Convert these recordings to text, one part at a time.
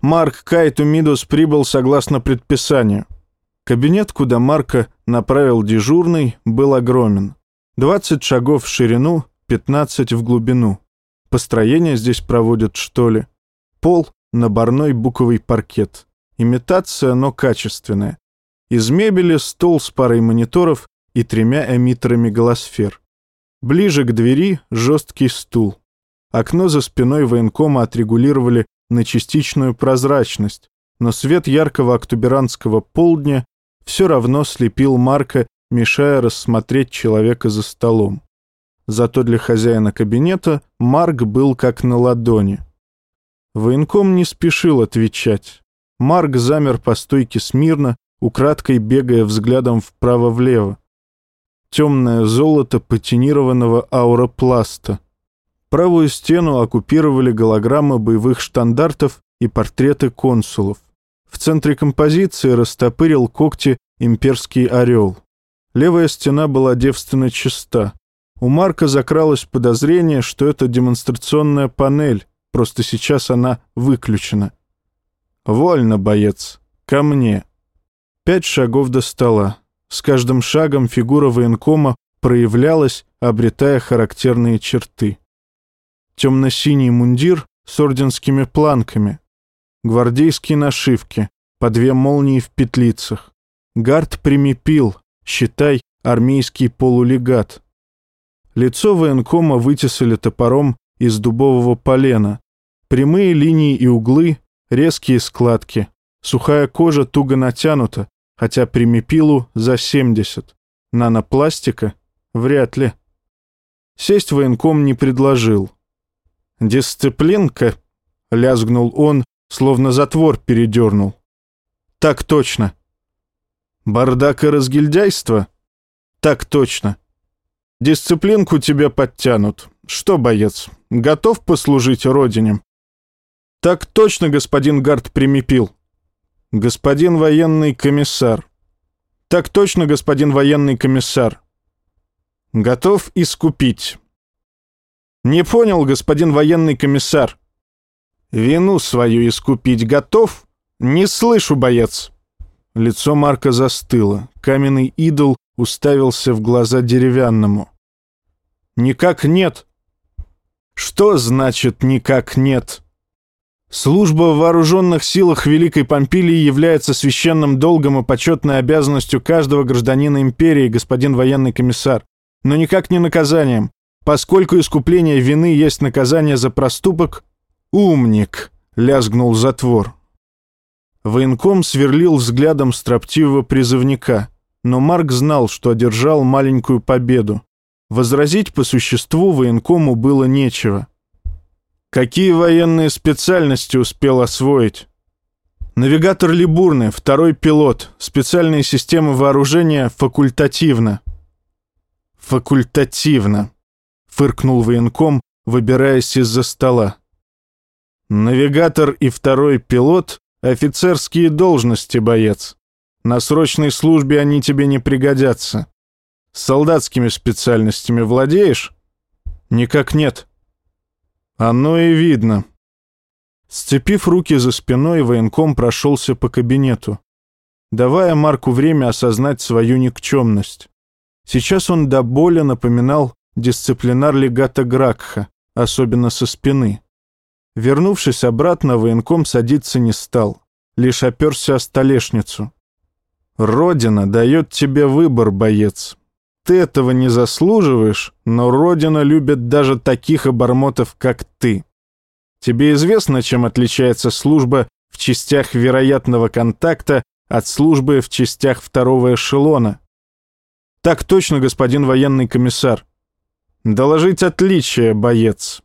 Марк Кайту Мидос прибыл согласно предписанию. Кабинет, куда Марка направил дежурный, был огромен. 20 шагов в ширину, 15 в глубину. Построение здесь проводят, что ли? Пол — наборной буковый паркет. Имитация, но качественная. Из мебели стол с парой мониторов и тремя эмиттерами голосфер. Ближе к двери жесткий стул. Окно за спиной военкома отрегулировали на частичную прозрачность, но свет яркого октябрянского полдня все равно слепил Марка, мешая рассмотреть человека за столом. Зато для хозяина кабинета Марк был как на ладони. Военком не спешил отвечать. Марк замер по стойке смирно, украдкой бегая взглядом вправо-влево. Темное золото патинированного ауропласта. Правую стену оккупировали голограммы боевых штандартов и портреты консулов. В центре композиции растопырил когти имперский орел. Левая стена была девственно чиста. У Марка закралось подозрение, что это демонстрационная панель, просто сейчас она выключена. «Вольно, боец. Ко мне». Пять шагов до стола. С каждым шагом фигура военкома проявлялась, обретая характерные черты. Темно-синий мундир с орденскими планками, гвардейские нашивки, по две молнии в петлицах. Гард примепил, считай, армейский полулегат. Лицо военкома вытесали топором из дубового полена. Прямые линии и углы, резкие складки. Сухая кожа туго натянута, хотя примепилу за 70. Нанопластика? Вряд ли. Сесть военком не предложил. «Дисциплинка?» — лязгнул он, словно затвор передернул. «Так точно». «Бардак и разгильдяйство?» «Так точно». Дисциплинку тебе подтянут. Что, боец, готов послужить родине?» «Так точно, господин Гард примепил». «Господин военный комиссар». «Так точно, господин военный комиссар». «Готов искупить». «Не понял, господин военный комиссар». «Вину свою искупить готов?» «Не слышу, боец». Лицо Марка застыло. Каменный идол уставился в глаза деревянному. «Никак нет». «Что значит «никак нет»?» Служба в вооруженных силах Великой Помпилии является священным долгом и почетной обязанностью каждого гражданина империи, господин военный комиссар, но никак не наказанием. Поскольку искупление вины есть наказание за проступок, умник, лязгнул затвор. Военком сверлил взглядом строптивого призывника но Марк знал, что одержал маленькую победу. Возразить по существу военкому было нечего. Какие военные специальности успел освоить? Навигатор Либурны, второй пилот, специальные системы вооружения факультативно. Факультативно, фыркнул военком, выбираясь из-за стола. Навигатор и второй пилот — офицерские должности, боец. На срочной службе они тебе не пригодятся. Солдатскими специальностями владеешь? Никак нет. Оно и видно. Сцепив руки за спиной, военком прошелся по кабинету, давая Марку время осознать свою никчемность. Сейчас он до боли напоминал дисциплинар легата Гракха, особенно со спины. Вернувшись обратно, военком садиться не стал, лишь оперся о столешницу. Родина дает тебе выбор, боец. Ты этого не заслуживаешь, но Родина любит даже таких обормотов, как ты. Тебе известно, чем отличается служба в частях вероятного контакта от службы в частях второго эшелона? Так точно, господин военный комиссар. Доложить отличие, боец.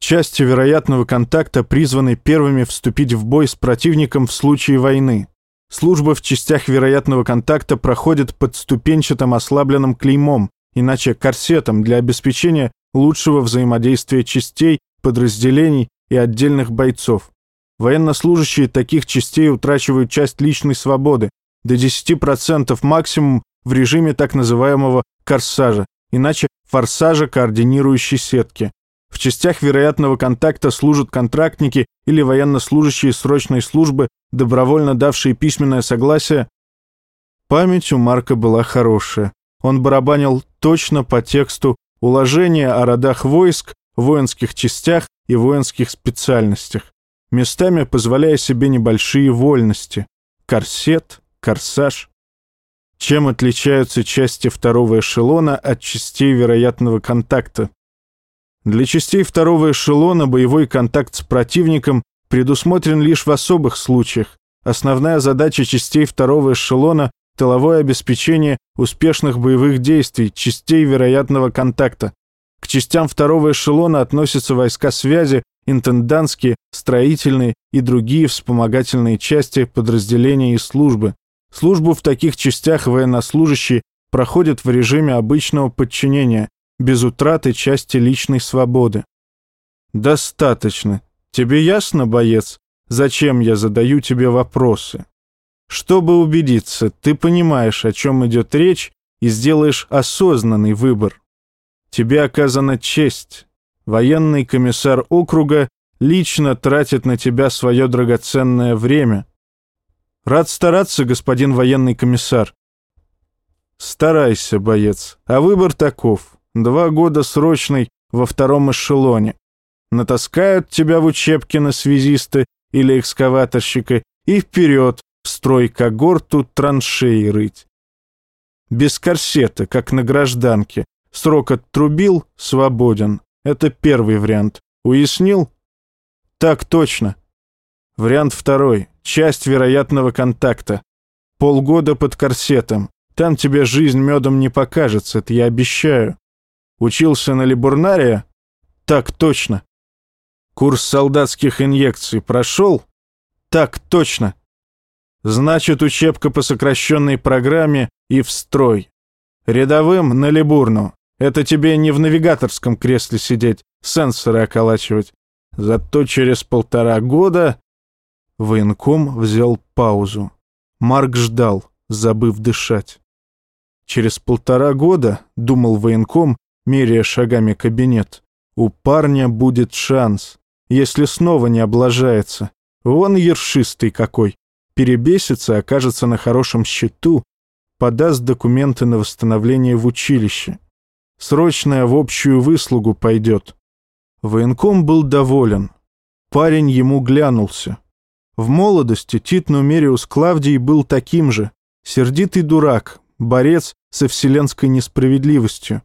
Части вероятного контакта призваны первыми вступить в бой с противником в случае войны. Служба в частях вероятного контакта проходит под ступенчатым ослабленным клеймом, иначе корсетом для обеспечения лучшего взаимодействия частей, подразделений и отдельных бойцов. Военнослужащие таких частей утрачивают часть личной свободы, до 10% максимум в режиме так называемого корсажа, иначе форсажа координирующей сетки. В частях вероятного контакта служат контрактники или военнослужащие срочной службы, добровольно давшие письменное согласие. Память у Марка была хорошая. Он барабанил точно по тексту уложения о родах войск, воинских частях и воинских специальностях, местами позволяя себе небольшие вольности. Корсет, корсаж. Чем отличаются части второго эшелона от частей вероятного контакта? Для частей второго эшелона боевой контакт с противником предусмотрен лишь в особых случаях. Основная задача частей второго эшелона – тыловое обеспечение успешных боевых действий, частей вероятного контакта. К частям второго эшелона относятся войска связи, интендантские, строительные и другие вспомогательные части, подразделения и службы. Службу в таких частях военнослужащие проходят в режиме обычного подчинения, без утраты части личной свободы. Достаточно. Тебе ясно, боец, зачем я задаю тебе вопросы? Чтобы убедиться, ты понимаешь, о чем идет речь, и сделаешь осознанный выбор. Тебе оказана честь. Военный комиссар округа лично тратит на тебя свое драгоценное время. Рад стараться, господин военный комиссар. Старайся, боец. А выбор таков. Два года срочный во втором эшелоне. Натаскают тебя в учебке на связиста или экскаваторщика и вперед в строй когорту траншеи рыть. Без корсета, как на гражданке. Срок оттрубил — свободен. Это первый вариант. Уяснил? Так точно. Вариант второй. Часть вероятного контакта. Полгода под корсетом. Там тебе жизнь медом не покажется, это я обещаю. Учился на либурнария? Так точно. Курс солдатских инъекций прошел? Так точно. Значит, учебка по сокращенной программе и в строй. Рядовым на либурну. Это тебе не в навигаторском кресле сидеть, сенсоры околачивать. Зато через полтора года... Военком взял паузу. Марк ждал, забыв дышать. Через полтора года, думал военком, меряя шагами кабинет. У парня будет шанс, если снова не облажается. Вон ершистый какой. Перебесится, окажется на хорошем счету, подаст документы на восстановление в училище. Срочная в общую выслугу пойдет. Военком был доволен. Парень ему глянулся. В молодости Тит Нумериус Клавдий был таким же. Сердитый дурак, борец со вселенской несправедливостью.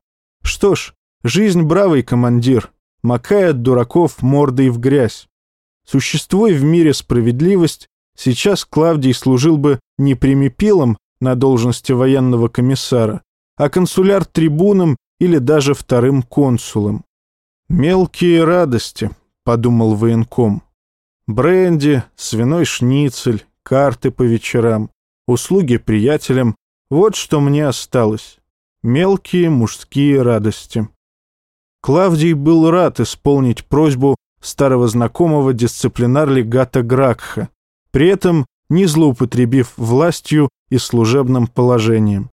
Что ж, жизнь бравый командир, макает дураков мордой в грязь. Существуя в мире справедливость, сейчас Клавдий служил бы не примепилом на должности военного комиссара, а консуляр-трибуном или даже вторым консулом. «Мелкие радости», — подумал военком. Бренди, свиной шницель, карты по вечерам, услуги приятелям — вот что мне осталось. Мелкие мужские радости. Клавдий был рад исполнить просьбу старого знакомого дисциплинар-легата Гракха, при этом не злоупотребив властью и служебным положением.